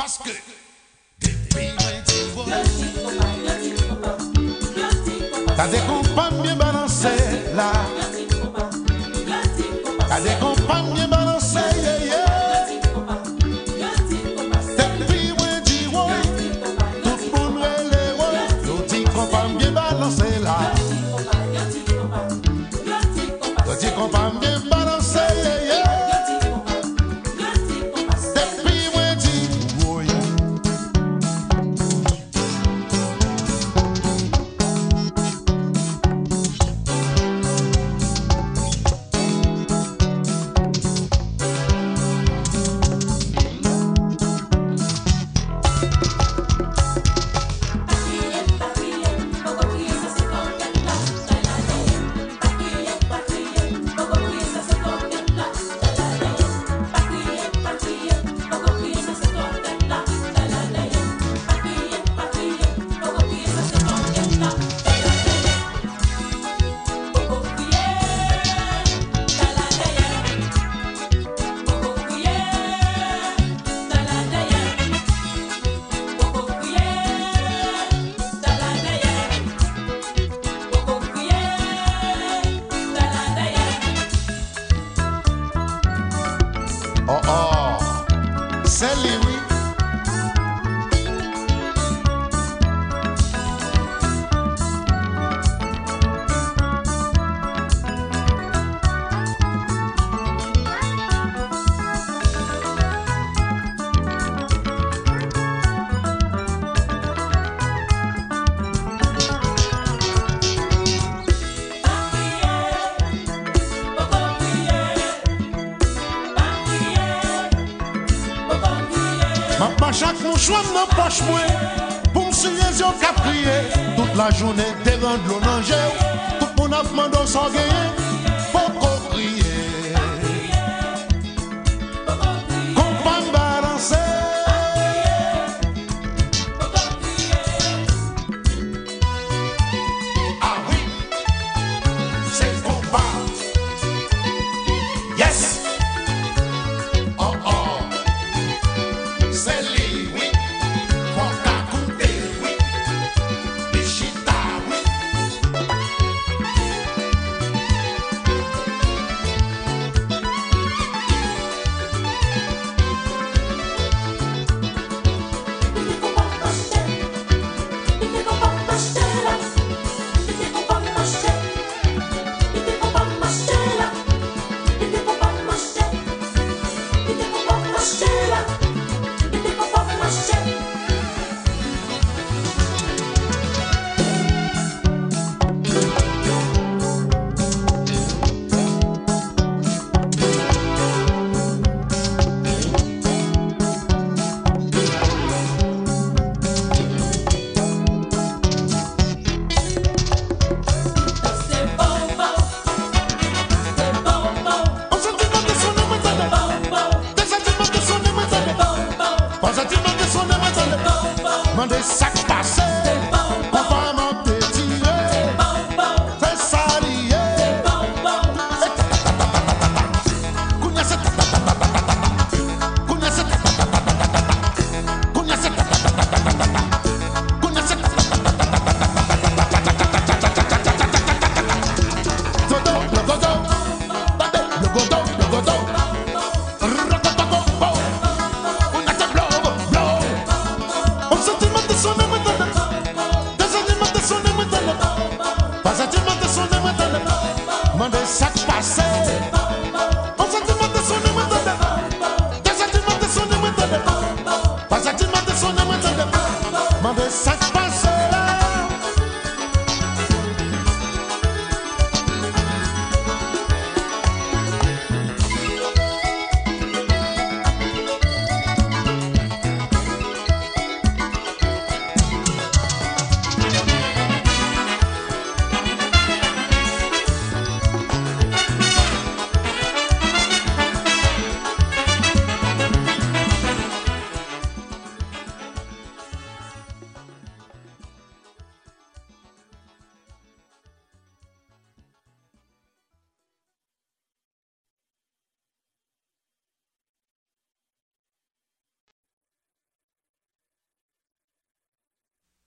Parce que T'as des bien balancées là. T'as des compagnes bien balancées yeah, Oh oh, c'est Panchak nou chwam nan poch mwen Pou msilez yo kap kriye Tout la jounen te rend lo nanje Tout moun ap mando san genye Mande sak Mande sak